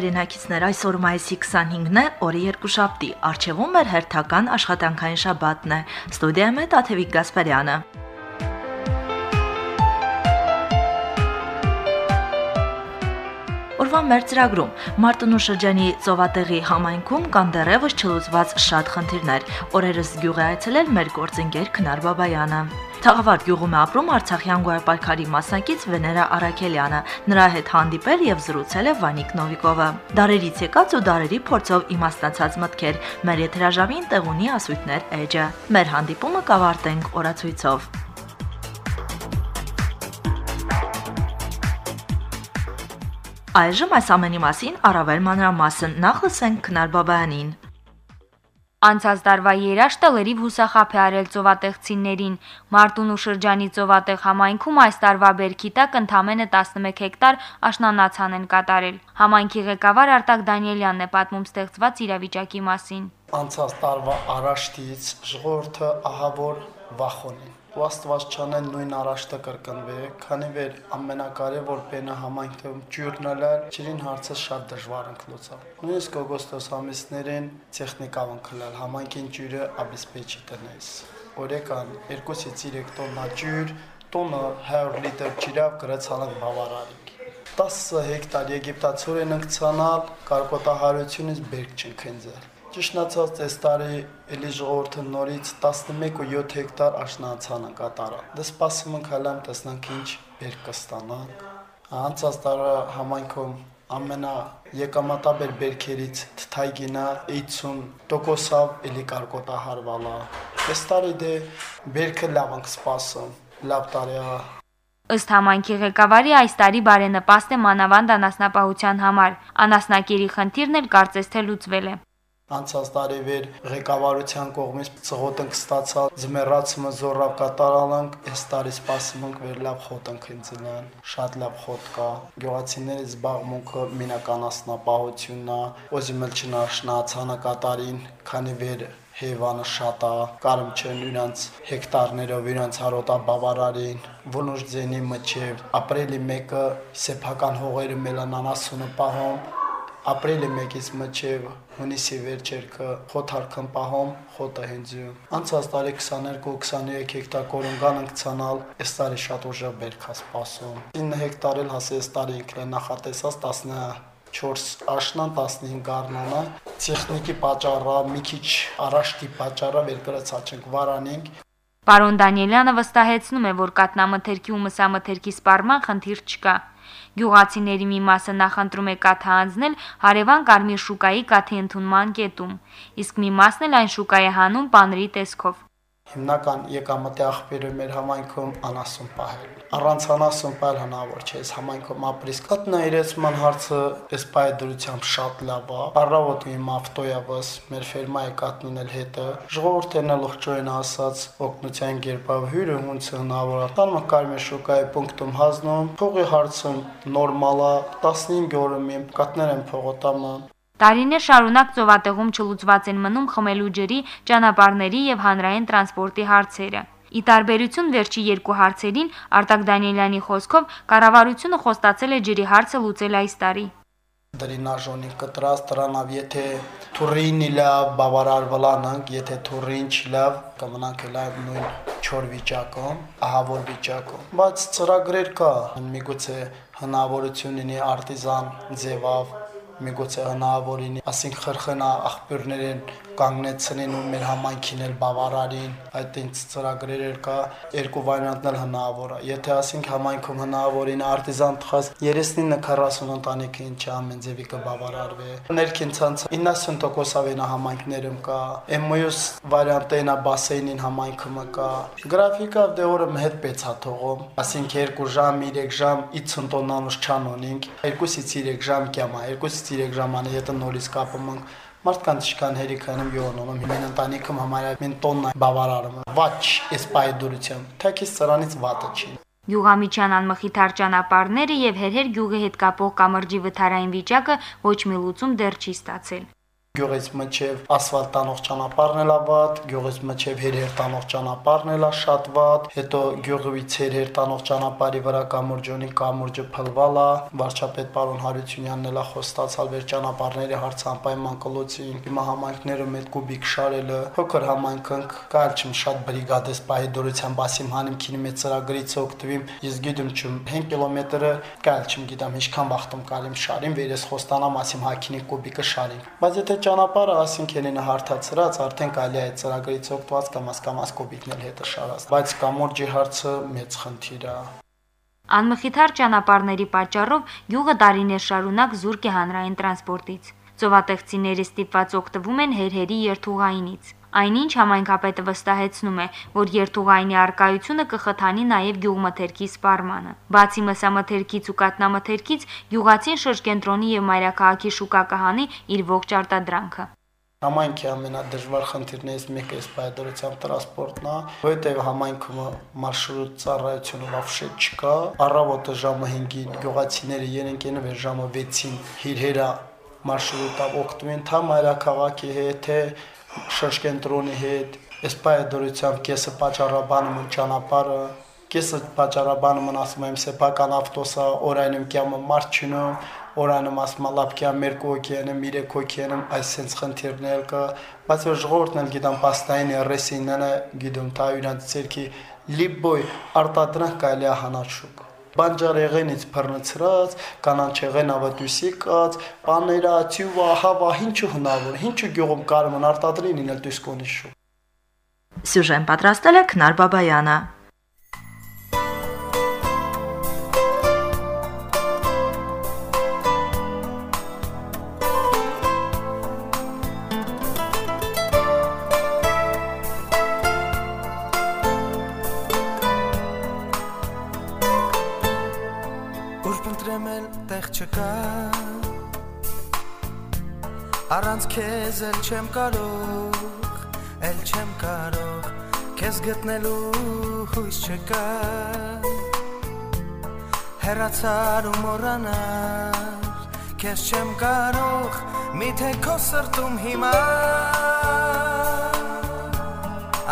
Հայրենակիցներ, այսօր մայիսի 25-ն է, օրը երկուշաբթի։ Արჩևում մեր հերթական աշխատանքային շաբաթն է։ Ստուդիայում է Տաթևիկ Գասպարյանը։ Օրվա մեր ծրագրում Մարտունու շրջանի ծովատեղի համայնքում կան դեռևս չլուծված շատ խնդիրներ։ Օրերս գյուղ է այցելել մեր գործընկեր Քնար Բաբայանը։ Թաղավարտ գյուղում է ապրում Արցախյան գոյապալքարի մասնակից Վեներա Արաքելյանը։ Նրա հետ հանդիպել եւ զրուցել է Վանիկ Նովիկովը։ Դարերից եկած ու դարերի փորձով իմաստացած մտքեր։ Մեր եթերաժամին տեղ ունի ասույթներ էջը։ Մեր հանդիպումը կավարտենք օրացույցով։ Այժմ այս ամենի մասին առավել մանրամասն նախ լսենք Քնար Բաբայանին։ Անցած տարվա երաշտը լրիվ հուսախապ է արել ծովատեղցիներին։ Մարտունու շրջանի ծովատեղ համայնքում այս տարվա բերքի տակ ընդամենը 11 հեկտար աշնանացան են կատարել։ Համայնքի ղեկավար Արտակ Դանիելյանն է պատմում ստեղծված իրավիճակի մասին։ Անցած տարվա արաշտից ժողովուրդը ահավոր վախոն է ու աստվածչանել նույն առաջտը կրկնվի, քանի որ ամենակարևոր բենը համայնքում ջուրնալալ ջրին հարցը շատ դժվար ընկլուցա։ Նույնիսկ օգոստոս ամիսներին տեխնիկավ ընկլալ համայնքին ջուրը աբիսպեչի տնես։ Օրեկան 2-ից 3 տոննա ջուր, տոնը 100 լիտր ջրավ գրած հանանք բավարարիկ։ 10 հեկտար եգիպտացորեն ընկցանալ, կարկոտահարությունից բերք չընկնձել Ճշնացած այս տարի էլի ժողովրդը նորից 11.7 հեկտար աշնանցանը կատարա։ Դե սպասում ենք հալամ տեսնանք ինչ բեր կստանանք։ Անցած տարի համայնքում ամենա եկամատաբեր բերքերից թթայգինա 80%-ով էլի կարկոտահարվալա։ Այս տարի դե բերքը լավ ենք սպասում։ Լավ տարի է Ըստ համայնքի ղեկավարի այս տարի բարենպաստ է մանավանդ անասնապահության համար։ Անասնակերի խնդիրն էլ կարծես թե լուծվել է անցած տարի վեր ղեկավարության կողմից ծղոտ ենք ստացալ զմերացումը զորավ կատարանանք այս տարի սպասում ենք վեր լավ խոտ ենք ընձնան շատ լավ խոտ կա գյուղացիների զբաղմունքը մինականասնապահությունն է ոզի մլչնաշնացանը կատարին քանի վեր հեվանը շատ է կարում չեն իրանց հեկտարներով իրանց հարոտա բավարարին ոնուշ ձենի մջև ապրիլի 1-ը սեփական հողերը մելանանասունը պահում ապրիլի 1-ից մինչև հունիսի վերջերքը խոթարքն պահում խոտը հենձյում։ Անցած տարի 22-23 հեկտար կորունգան ընկցանալ, այս տարի շատ ուժը բերքա սպասում։ 9 հեկտար էլ հասե այս տարի ինքն նախատեսած 14 աշնան 15 գառնանը տեխնիկի պատճառը մի քիչ առաջտի պատճառը վերկրացած վարանենք Պարոն Դանիելյանը վստահեցնում է, որ կատնամթերքի ու մսամթերքի սպառման խնդիր չկա։ Գյուղացիների մի մասը նախընտրում է կաթը անձնել հարևան Կարմիր շուկայի կաթի ընդունման կետում, իսկ մի մասն էլ այն շուկա է հանում պանրի տեսքով հիմնական եկամտի աղբյուրը մեր համայնքում անասուն պահել։ Առանց անասուն պահել հնարավոր չէ, այս համայնքում ապրիս կատնայրեցման հարցը այս պայդրությամբ շատ լավ է։ Առավոտի իմ ավտոյավս մեր ֆերմայի կատնել հետը ժողովուրդն էլ ողջույն ասած օգնության կերպավ հյուրը ոնց հնարավոր Տանը կարմիր շուկայի պունկտում հազնում, փողի հարցը նորմալ է, 15 օրը մի կատներ են փողոտամը Տարիներ շարունակ ծովատեղում չլուծված են մնում խմելու ջրի, ճանապարհների եւ հանրային տրանսպորտի հարցերը։ Ի տարբերություն վերջի երկու հարցերին, Արտակ Դանիելյանի խոսքով կառավարությունը խոստացել է ջրի հարցը լուծել այս տարի դրինաժոնի կտրած դրանով եթե թուրինի լավ բավարարվլանանք եթե թուրին չլավ կմնանք լավ նույն չոր վիճակում ահավոր վիճակում բայց ծրագրեր կա միգուցե հնարավորություն ունի արտիզան ձևավ միգուցե հնարավոր լինի, ասենք խրխնա աղբյուրներին կանգնեցնեն ու մեր համայնքին էլ բավարարին, այդ ինձ ծրագրեր կա, երկու վարիանտն էլ հնարավոր է։ Եթե ասենք համայնքում հնարավորին արտիզան թխած 39-40 ընտանիքը ինչ ամեն ձևի կբավարարվի։ Ներքին ցանցը 90% ավենա համայնքներում կա, MOS վարիանտենա բասեյնին համայնքում կա։ Գրաֆիկա դե օրը հետ պետք է թողում, ասենք 2 ժամ, 3 ժամ 50 տոննանուց չան ունենք, 2-ից 3 ժամ կյամա, 2-ից 3 ժամանը եթե նորից կապում ենք մարդկանց չկան հերիքանում յոնում մեն ընտանիքում համարյա մեն տոննա բավարարում վաճ էս պայդուրությամբ թեքիս սրանից վատը չի Գյուղամիջյան անմխիթար ճանապարհները եւ հերհեր գյուղի հետ կապող կամրջի վթարային վիճակը ոչ մի լուծում դեռ չի ստացել։ գյուղից մինչև ասֆալտ տանող ճանապարհն էլ ավատ, գյուղից մինչև հերհեր տանող ճանապարհն էլ շատ վատ, հետո գյուղից հերհեր տանող ճանապարհի վրա կամուրջոնի կամուրջը փլվալա, վարչապետ պարոն Հարությունյանն էլ խոստացալ վեր ճանապարհների հարց անպայման կլուծին, հիմա համայնքները մեծ կուբիկ շարելը, փոքր համայնքանք կալ չմ շատ բրիգադես պահեդորության բասիմ հանիմ քինի մեծ ծրագրից օգտվիմ, ես գիտեմ չմ 5 կիլոմետրը կալ չմ գիտեմ ինչքան վախտում կալիմ շարին, վերես խոստանամ ասիմ հակինի կուբիկը շարին։ Բայց եթե ճանապարհը ասինք ելինը հարթացրած, արդեն կարելի է ծրագրից օգտված կամ ասկամաս կոպիկն էլ հետը շարած։ Բայց կամորջի հարցը մեծ խնդիր է։ Անմխիթար ճանապարհների պատճառով յուղը դարիներ շարունակ զուրկ է հանրային տրանսպորտից։ Ծովատեղծիները ստիպված օգտվում են հերհերի երթուղայինից։ Այնինչ համայնքապետը վստահեցնում է, որ երթուղայինի արկայությունը կխթանի նաև գյուղմթերքի սպառմանը։ Բացի մսամթերքից ու կատնամթերքից, գյուղացին շրջենտրոնի եւ մայրաքաղաքի շուկա կհանի իր ողջ արտադրանքը։ Համայնքի ամենադժվար խնդիրներից մեկը էս պայդորությամբ տրանսպորտն է, որովհետև համայնքում մարշրուտ ծառայությունը լավ շետ չկա։ Առավոտը ժամը 5-ին գյուղացիները երենք են վեր ժամը 6-ին հիրհերա մարշրուտով օգտվում թե մայրաքաղաքի հետ, թե շրջենտրոնի հետ։ Էս պայդորությամբ կեսը պատճառաբանում ճանապարհը կեսը պատճառաբանում ասում եմ սեփական ավտոսա օրայնում կյամը մարդ չնում օրանում ասում լապկյա մեր կոկիանը միրե կոկիանը այս sense խնդիրներ կա բայց որ ժողովուրդն էլ գիտեմ պաստային ռեսիննը գիտում թա իրանց ցերքի լիբոյ արտադրանք կարելի է հանաչուկ բանջարեղենից բռնցրած, կանանչեղեն ավատույսի կած, պաներա, ծյուվա, հավա, ինչու հնավոր, ինչու գյուղում կարմն արտադրին ինել դիսկոնի շու։ Սյուժեն պատրաստել է Քնար Բաբայանը։ չեմ կարող, էլ չեմ կարող քեզ գտնելու հույս չկա Հերացար ու մոռանալ քեզ չեմ կարող միթե քո սրտում հիմա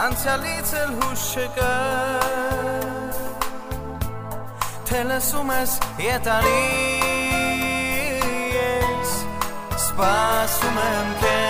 Անցյալից էլ հույս չկա Թե լսում ես ետարի սպասում եմ քեզ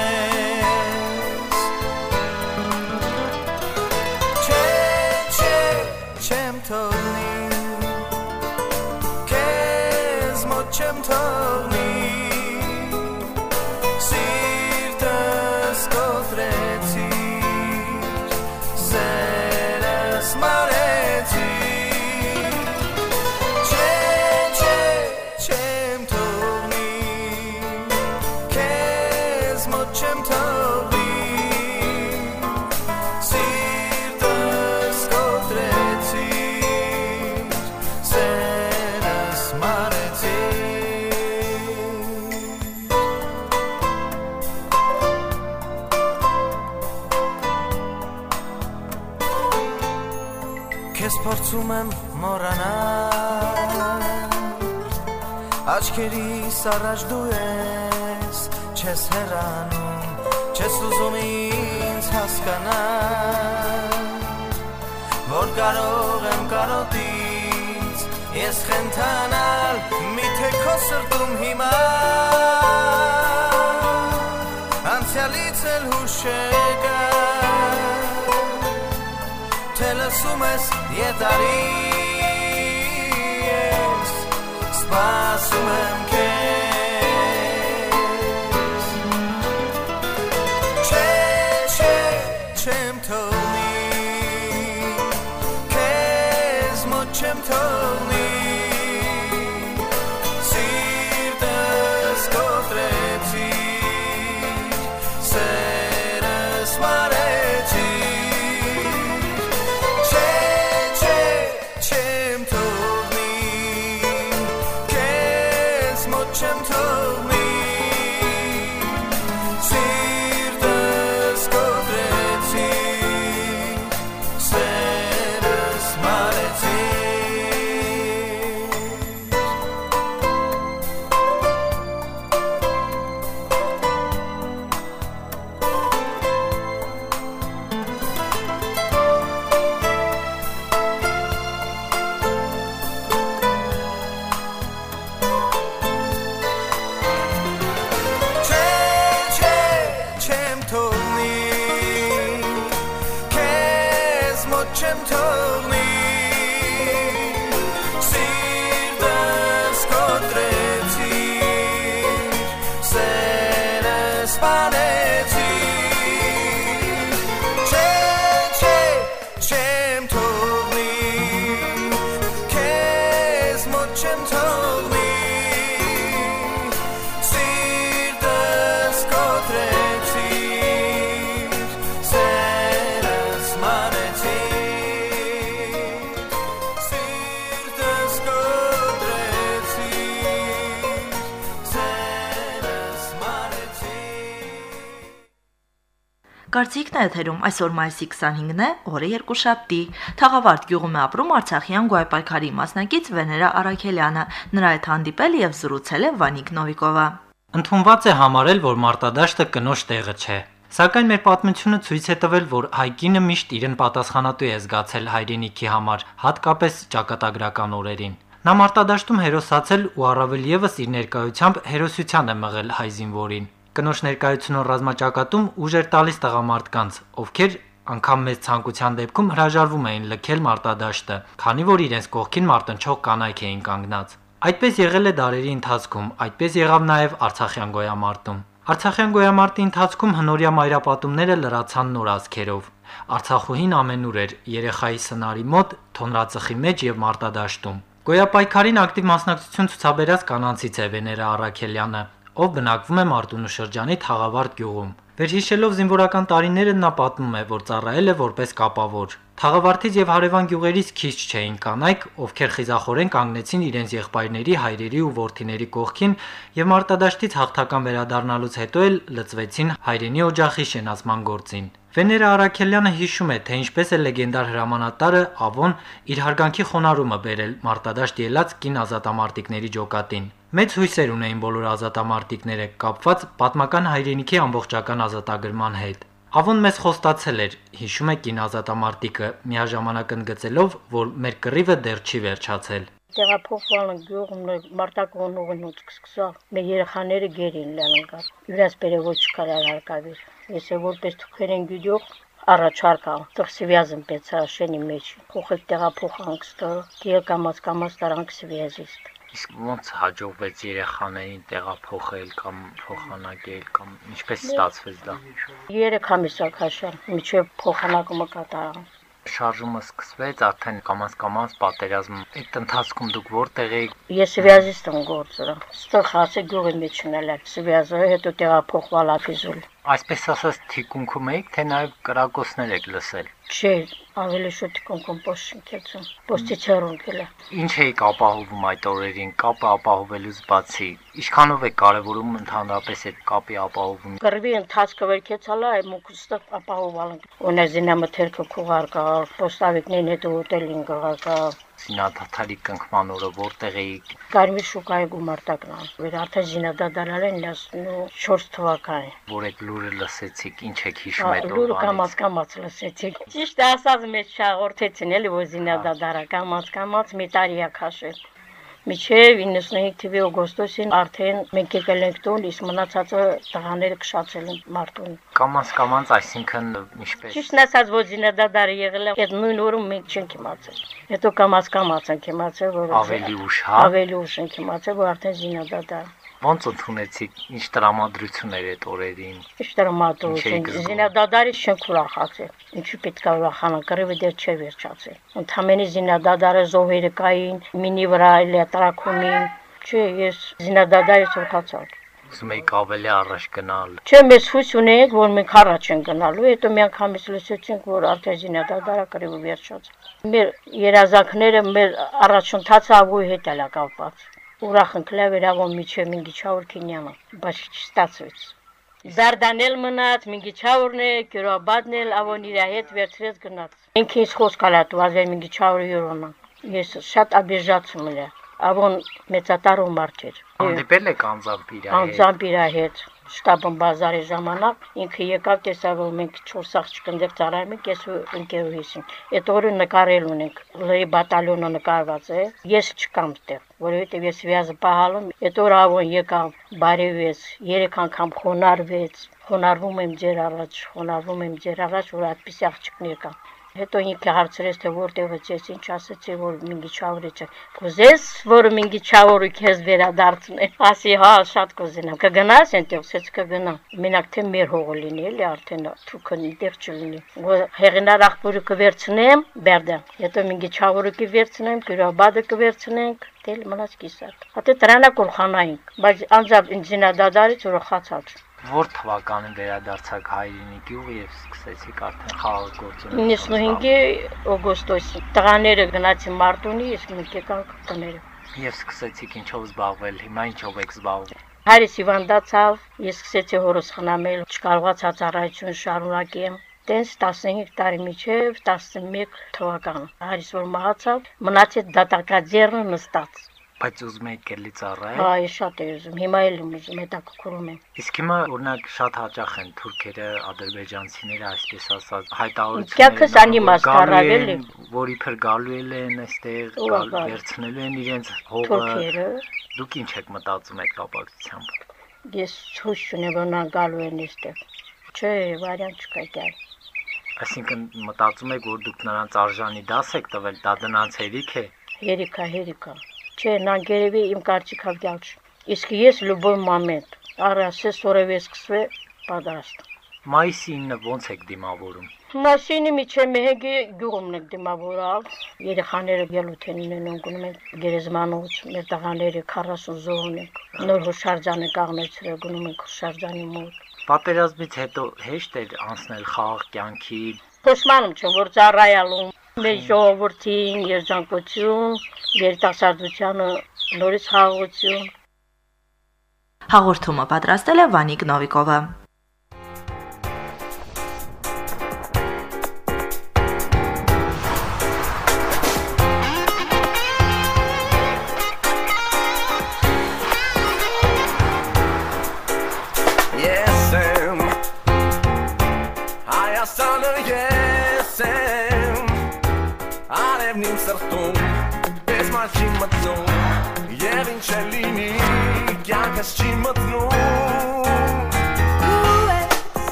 փորձում եմ մոռանալ Աչքերիս առաջ դու ես չես հեռանում չես ուզում ինձ հասկանալ Որ կարող եմ կարոտից ես խենթանալ միթե քո սրտում հիմա Անցյալից էլ հուշ չկա Թե լսում ես ետարի ես սպասում եմ Կարծիքն է եթերում այսօր մայիսի 25-ն է, օրը երկուշաբթի։ Թաղավարտ գյուղում է ապրում Արցախյան գոյապայքարի մասնակից Վեներա Արաքելյանը։ Նրա հետ հանդիպել եւ զրուցել է Վանիկ Նովիկովը։ Ընդունված է համարել, որ մարտադաշտը կնոջ տեղը չէ։ Սակայն մեր պատմությունը ցույց է տվել, որ հայկինը միշտ իրեն պատասխանատու է զգացել հայրենիքի համար, հատկապես ճակատագրական օրերին։ Նա մարտադաշտում հերոսացել ու առավել եւս իր ներկայությամբ հերոսության է մղել հայ զինվորին կնոջ ներկայությունը ռազմաճակատում ուժ էր տալիս տղամարդկանց, ովքեր անգամ մեծ ցանկության դեպքում հրաժարվում էին լքել մարտադաշտը, քանի որ իրենց կողքին մարտնչող կանայք էին կանգնած։ Այդպես եղել է դարերի ընթացքում, այդպես եղավ նաև Արցախյան գոյամարտում։ Արցախյան գոյամարտի ընթացքում հնորյա մայրապատումները լրացան նոր ազգերով։ Արցախուհին ամենուր էր երեխայի սնարի մոտ, թոնրածխի մեջ եւ մարտադաշտում։ Գոյապայքարին ակտիվ մասնակցություն ցուցաբերած կանանցից է Վեներա Արաքելյանը, ով բնակվում է Մարտունու շրջանի Թաղավարտ գյուղում։ Վերհիշելով զինվորական տարիները նա պատմում է, որ ծառայել է որպես կապավոր։ Թաղավարտից եւ հարևան գյուղերից քիչ չէին կանայք, ովքեր խիզախորեն կանգնեցին իրենց եղբայրների, հայրերի ու որդիների կողքին եւ մարտադաշտից հաղթական վերադառնալուց հետո էլ լծվեցին հայրենի օջախի շենացման գործին։ Վեներա Արաքելյանը հիշում է, թե ինչպես է լեգենդար հրամանատարը Ավոն իր հարգանքի խոնարհումը բերել մարտադաշտ ելած կին ազատամարտիկների ջոկատին։ Մեծ հույսեր ունեին բոլոր ազատամարտիկները կապված պատմական հայրենիքի ամբողջական ազատագրման հետ։ Ավոն մեզ խոստացել էր, հիշում է կին ազատամարտիկը, միաժամանակ ընդգծելով, որ մեր կռիվը դեռ չի վերջացել տեղափոխվանը գյուղում մարտակոն ուղնուց սկսա մեր երեխաները գերին լանկա իրաց բերեվոչ կարալ հարկավիր Ես է որպես թուքերեն գյուղ առաջարկա տխսիվյազն պեցա շենի մեջ փոխել տեղափոխանք ստը դիը կամած կամած տարանք սվիազիստ Իսկ ոնց հաջողվեց երեխաներին տեղափոխել կամ փոխանակել կամ ինչպես ստացվեց դա։ 3 ամիսա քաշան, միջև փոխանակումը կատարան շարժումը սկսվեց, արդեն կամաց-կամաց պատերազմ։ Այդ ընթացքում դուք որտեղ եք։ Ես Սվիազիստ եմ գործել։ Ստեղ հասե գյուղի մեջ ունել եմ։ Սվիազը հետո տեղափոխվել Აფիզուլ։ Այսպես ասած, թիկունքում եք, թե նաև կրակոցներ եք լսել։ Չէ, ավելի շուտ կոմպոստին կեցում։ Պոստիչերուն գելա։ Ինչ էիք ապահովում այդ օրերին, կապը ապահովելուց բացի։ Ինչքանով է կարևորում ընդհանրապես այդ կապի ապահովում։ Գրվի ընթացքը վերքեցալա այ մուկստը ապահովալ։ Ունեզինա մթերքը քուղարկա, պոստավիկներին հետ ուտելին գղակա, զինադադարի կնքման օրը որտեղ էիք։ Կարմիր շուկայի գումարտակն էր։ Արդեն զինադադարել են 14 թվականին։ Որ այդ լուրը լսեցիք, ինչ եք հիշում այդ օրվանից։ Լուրը կամած կամած լսեցիք։ Ճիշտ ասած մեծ շաղորդեցին էլի որ զինադադարը կամած կամած մի տարի է քաշել։ Միջև 95 թվականի օգոստոսին արդեն մենք եկել ենք տուն, իսկ մնացածը տղաները քշացել են մարտուն։ Կամաց կամաց, այսինքն ինչպես։ Ճիշտն ասած ոչ զինադադարը եղել է, այդ նույն օրում մենք չենք իմացել։ Հետո կամաց կամաց ենք իմացել, որ ավելի ուշ, հա։ Ավելի ուշ ենք իմացել, որ արդեն զինադադար Ոնց ընդունեցիք, ինչ տրամադրություններ այդ օրերին։ Ինչ տրամադրություն։ Զինադադարի շենք ուրախացել։ Ինչու պետք է ուրախանա, կռիվը դեռ չէ վերջացել։ Ընդամենի զինադադարը զոհերը կային, մինի վրա էլեկտրակումին։ Չէ, ես զինադադարից ուրախացա։ Ուզում եք ավելի առաջ գնալ։ Չէ, մեզ հույս ունենք, որ մենք առաջ են գնալու, հետո մի անգամից լսեցինք, որ արդեն զինադադարը կռիվը վերջացել։ Մեր երազանքները մեր առաջընթացը ավույ հետ է կապված ուրախ ընկլավ երաղոն միջև Մինգիչավոր Քինյանը, բայց չստացվեց։ Զարդանել մնաց, Մինգիչավորն է, Կյուրաբադն էլ ավոն իր հետ վերցրեց գնաց։ Ինքը ինձ խոսք ալատ վազել Մինգիչավորը յուրոնա։ Ես շատ աբիժացում եմ։ Ավոն մեծատարու մարդ էր։ Հանդիպել եք անձամբ իր հետ։ Անձամբ իր հետ շտաբն բազարի ժամանակ ինքը եկավ տեսավ որ մենք 4 աղջիկ ընդեղ ծառայում ենք ես ու ընկերուհիսին այդ օրը նկարել ունենք լի բատալյոնը նկարված է ես չկամ այդտեղ որովհետև ես վիազը պահալում այդ օրը ավոն եկավ բարևեց երեք անգամ խոնարհվեց խոնարհվում եմ ձեր առաջ խոնարհվում եմ ձեր առաջ որ այդպիսի աղջիկներ կան Հետո ինքը հարցրեց, թե որտեղից ես, ինչ ասեցի, որ Մինգիչավորից է։ Կուզես, որ Մինգիչավորը քեզ վերադարձնի։ Ասի, հա, շատ կուզենամ։ Կգնաս այնտեղ, ասեց կգնամ։ Մենակ թե մեր հողը լինի, էլի արդեն թուքն այնտեղ չլինի։ Հեղինար աղբորը կվերցնեմ, Բերդը։ Հետո Մինգիչավորը կվերցնեմ, Գյուրաբադը կվերցնենք, դել մնաց կիսատ։ Հատե դրանա կորխանային, բայց անձամբ ինձինադադարից ուրախացած։ Որ թվականին վերադարձաք հայրենի գյուղ եւ սկսեցիք արդեն խաղաղ գործունեություն։ 95-ի օգոստոսի տղաները գնացին Մարտունի, իսկ մենք եկանք տները։ Եվ սկսեցիք ինչով զբաղվել, հիմա ինչով եք զբաղվում։ Հայրս հիվանդացավ, ես սկսեցի հորս խնամել, չկարողացա ծառայություն շարունակեմ։ Տենց 15 տարի միջև 11 թվական։ Հայրս որ մահացավ, մնացեց դատակաձեռը նստած։ Բայց ուզում եք ելի ծառայել։ Հա, ես շատ եմ ուզում, հիմա էլ եմ ուզում, հետաքրքրում եմ։ Իսկ հիմա օրինակ շատ հաճախ են թուրքերը, ադրբեջանցիները, այսպես ասած, Կյանքս հայտարարություններ անիմաստ առավել է։ որ իբր գալու են այստեղ, վերցնելու են իրենց հողը։ Թուրքերը Դուք ինչ եք մտածում այդ կապակցությամբ։ ես ցույց չունեմ որ նա գալու են այստեղ։ Չէ, վարիանտ չկա կար։ Այսինքն մտածում եք, որ դուք նրանց արժանի դաս եք տվել, դա դրանց հերիք է։ Երիկա, երիկա չէ, նա գերևի իմ կարծիքով դյալ չէ։ Իսկ ես լուբոյ մամենտ, առ ասե սորևէ սկսվե պատրաստ։ Մայիսի 9-ը ո՞նց եք դիմավորում։ Մայիսինի միջի մեհեգի գյուղումն եք դիմավորալ։ Երեխաները գելութեն ունեն ընկնում են գերեզմանոց, մեր տղաները 40 զոհն են։ Նոր հուշարձանը կաղնեցրել գնում ենք հուշարձանի մոտ։ Պատերազմից հետո հեշտ էր անցնել խաղաղ կյանքի Փոշմանում չեմ, որ ծառայալու մեր ժողովրդին երջանկություն, երիտասարդությանը նորից խաղաղություն։ Հաղորդումը պատրաստել է Վանիկ Նովիկովը։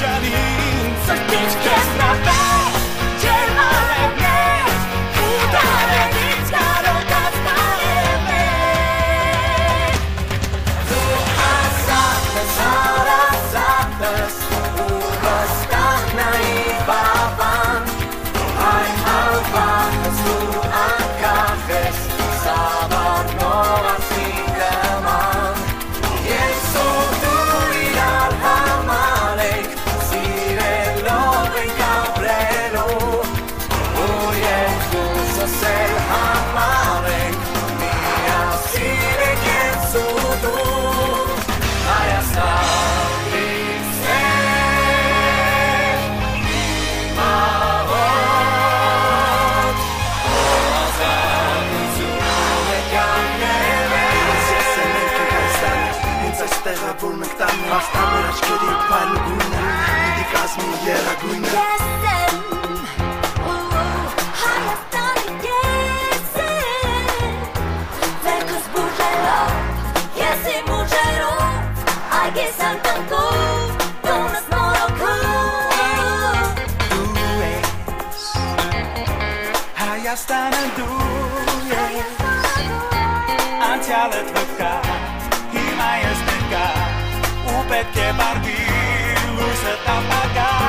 քո vurmaktan mı Hasta bir aşk geri iptal gülüne Nidi kazmi yera gülüne Gezsem Hayattan gezsem kız buraya Gezsem buraya Ay gezsem tango Я стану дуэс Antalya Tvka Ու պետք է բարդի Լույսը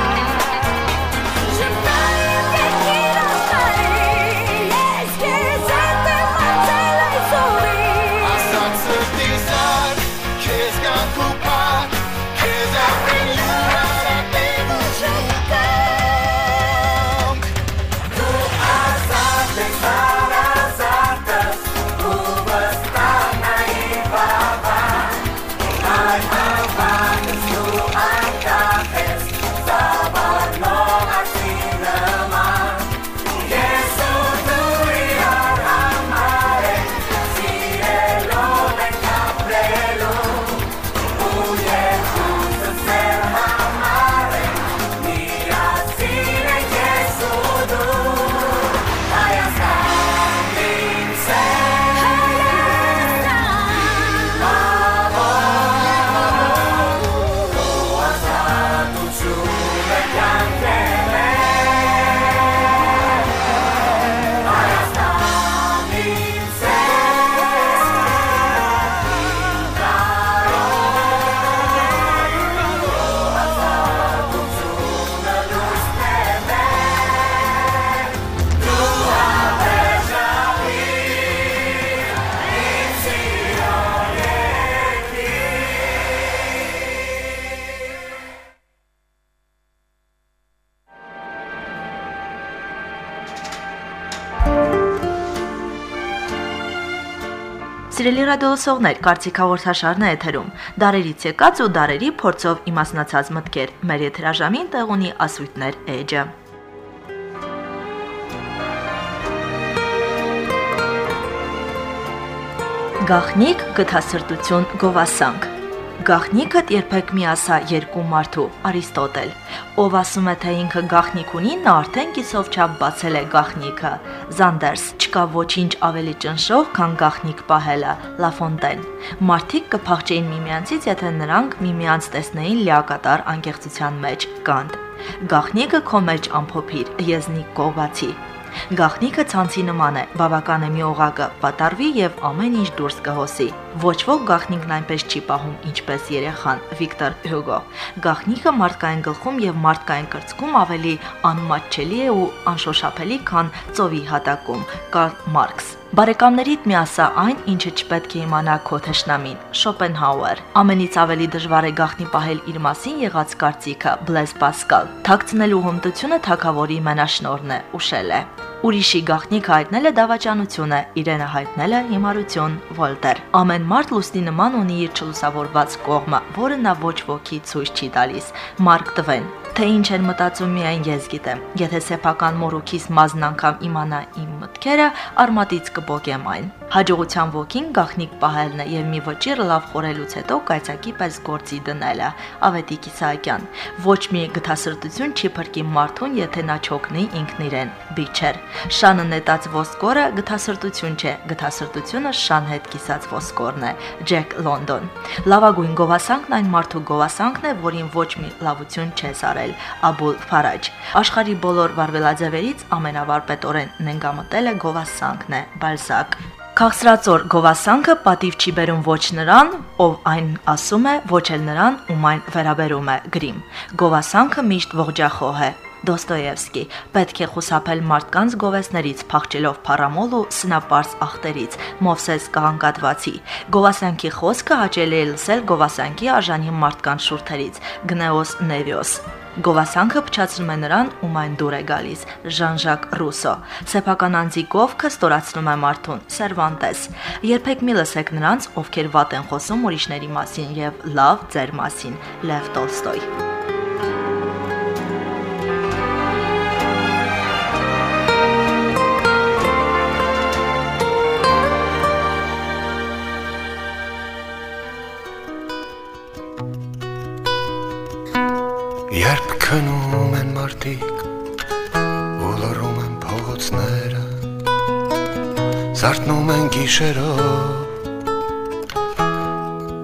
Սիրելի ռադիոլսողներ, կարծիքավորթաշարն է եթերում։ Դարերից եկած ու դարերի փորձով իմաստնացած մտքեր։ Մեր եթերաժամին տեղ ունի ասույթներ էջը։ Գախնիկ գթասրտություն գովասանք Գախնիկը երբեք մի ասա երկու մարդու Արիստոտել Ով ասում է թե ինքը գախնիկ ունի նա արդեն կիսով չափ բացել է գախնիկը Զանդերս չկա ոչինչ ավելի ճնշող քան գախնիկ պահելը Լաֆոնտեն Մարդիկ կփախչեին միմյանցից եթե նրանք միմյանց տեսնեին լիակատար անկեղծության մեջ Կանտ Գախնիկը քո մեջ ամփոփիր եզնիկ կողացի Գախնիկը ցանցի նման է, բավական է մի օղակը պատարվի եւ ամեն ինչ դուրս կհոսի։ Ոչ ոք գախնիկն այնպես չի պահում, ինչպես երեխան։ Վիկտոր Հյուգո։ Գախնիկը մարդկային գլխում եւ մարդկային կրծքում ավելի անմատչելի է ու անշոշափելի, քան ծովի հատակում։ Կարլ Մարքս։ Բարեկամներիդ մի ասա այն, ինչը չպետք է իմանա քո թշնամին։ Շոպենհաուեր։ Ամենից ավելի դժվար է գախնի պահել իր մասին եղած կարծիքը։ Բլեզ Պասկալ։ Թաքցնելու հմտությունը թակավորի մենաշնորհն է, ուշել է։ Ուրիշի գախնիկ հայտնելը դավաճանություն է, իրենը հայտնելը հիմարություն, Վոլտեր։ Ամեն մարդ լուսնի նման ունի իր չլուսավորված կողմը, որը նա ոչ ոքի ցույց չի տալիս։ Մարկ Տվեն։ Թե ինչ են մտածում միայն ես գիտեմ։ Եթե սեփական մորուքիս մազն անգամ իմանա իմ մտքերը, արմատից կբոգեմ այն։ Հաջողության ոգին գախնիկ պահելն է եւ մի վճիռ լավ խորելուց հետո կայծակի պես գործի դնելը։ Ավետիք Իսահակյան։ Ոչ մի գթասրտություն չի փրկի մարդուն, եթե նա չօգնի ինքն իրեն։ Բիչեր։ Շանը նետած ոսկորը գթասրտություն չէ, գթասրտությունը շան հետ կիսած ոսկորն է։ Ջեք Լոնդոն։ Լավագույն գովասանքն այն մարդու գովասանքն է, որին ոչ մի լավություն չես արել։ Աբուլ Ֆարաջ։ Աշխարի բոլոր վարվելաձևերից ամենավարպետորեն նենգամտելը գովասանքն է։ Բալզակ։ Քաղցրածոր գովասանքը պատիվ չի բերում ոչ նրան, ով այն ասում է, ոչ էլ նրան, ում այն վերաբերում է։ Գրիմ։ Գովասանքը միշտ ողջախոհ է։ Դոստոևսկի պետք է խուսափել մարդկանց գովեսներից, փախչելով փառամոլ ու սնապարս ախտերից, Մովսես կահանգատվացի։ Գովասանքի խոսքը հաճելի է լսել գովասանքի արժանի մարդկանց շուրթերից, Գնեոս Նևիոս։ Գովասանքը փչացնում է նրան, ում այն դուր է գալիս, Ժան-Ժակ Ռուսո։ Սեփական անձի գովքը ստորացնում է մարդուն, Սերվանտես։ Երբեք մի լսեք նրանց, ովքեր վատ են խոսում ուրիշների մասին եւ լավ ձեր մասին, Լև Տոլստոյ։ ու լռում են փողոցները Զարթնում են գիշերով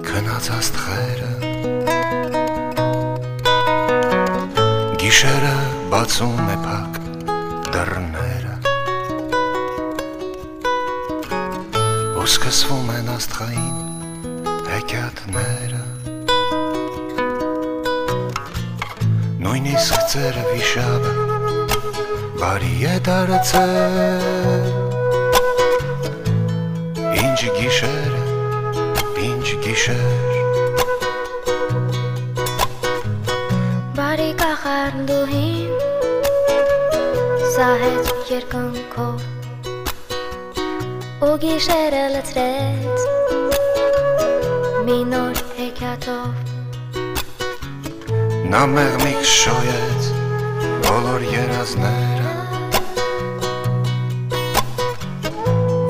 քնած աստղերը Գիշերը բացում է փակ դռները ու սկսվում են աստղային բարի է դարձել Ինչ գիշերը, ինչ գիշեր Բարի կախարդուհին Սահեց երկնքով Ու գիշերը լցրեց Մի նոր հեքիաթով Նա մեղմիկ շոյեց բոլոր երազները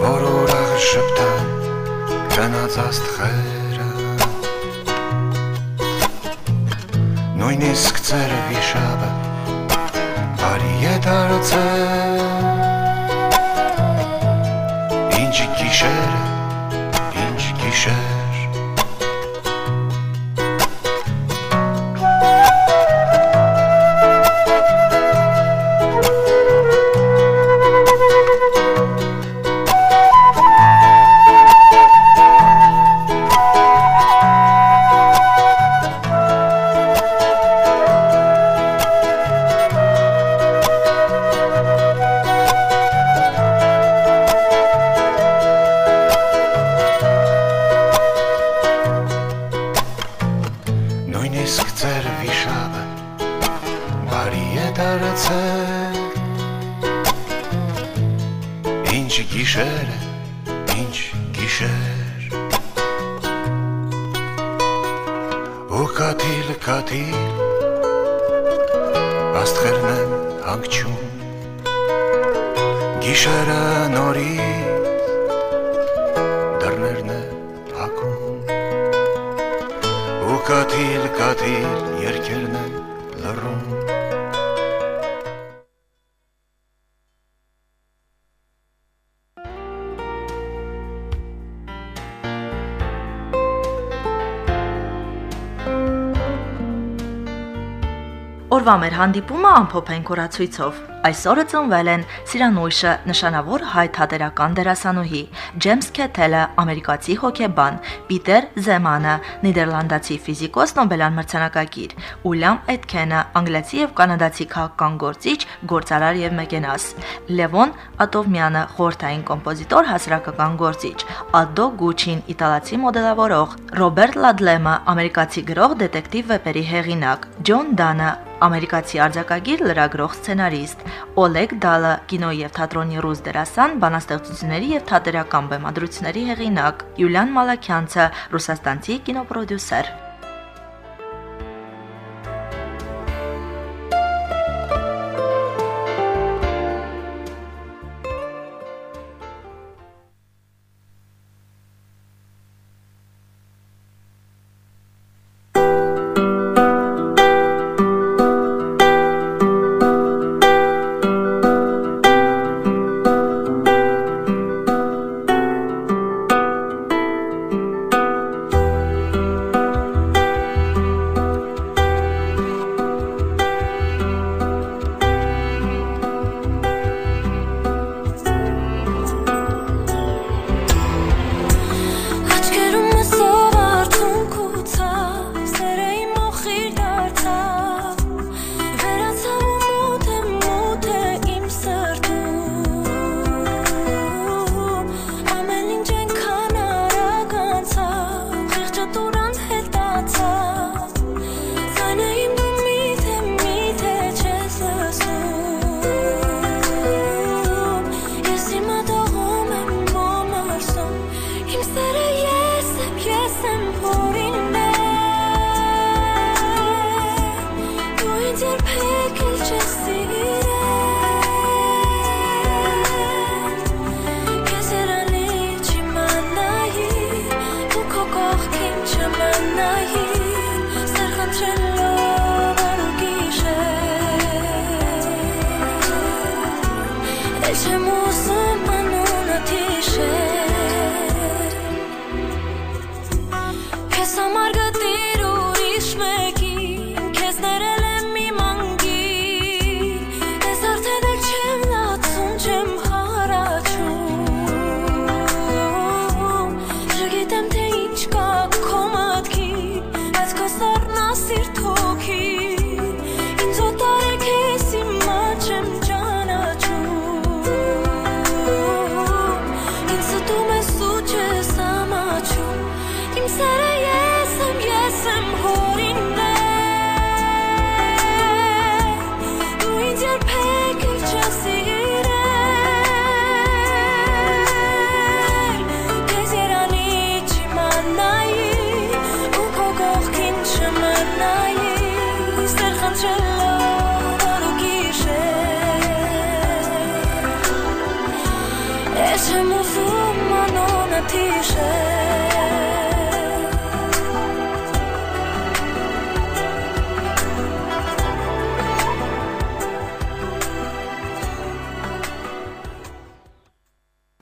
Որ ուրախ շպտան կնած աստղերը Նույնիսկ ծերը վիշապը բարի է դարձել Ինչ գիշերը, Օրվա մեր հանդիպումը ամփոփեն կորացույցով։ Այսօրը ծնվել են Սիրանույշը, նշանավոր հայ թատերական դերասանուհի, Ջեյմս Քեթելը, ամերիկացի հոկեբան, Պիտեր Զեմանը, նիդերլանդացի ֆիզիկոս, Նոբելյան մրցանակակիր, Ուլյամ Էդքենը, անգլիացի եւ կանադացի քաղաքական գործիչ, գործարար եւ մեքենաս, Լևոն Ատովմյանը, խորթային կոմպոզիտոր, հասարակական գործիչ, Ադո Գուչին, իտալացի մոդելավորող, Ռոբերտ Լադլեմը, ամերիկացի գրող, դետեկտիվ վեպերի հեղինակ, Ջոն Դանը, ամերիկացի արձակագիր, լրագրող, սցենարիստ, Օլեգ Դալը, կինո եւ թատրոնի ռուս դերասան, բանաստեղծությունների եւ թատերական բեմադրությունների հեղինակ, Յուլիան Մալաքյանցը, ռուսաստանցի կինոպրոդյուսեր։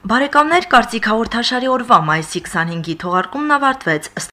Բարեկամներ, կարծիք հաղորդաշարի օրվա մայիսի 25-ի թողարկումն ավարտվեց։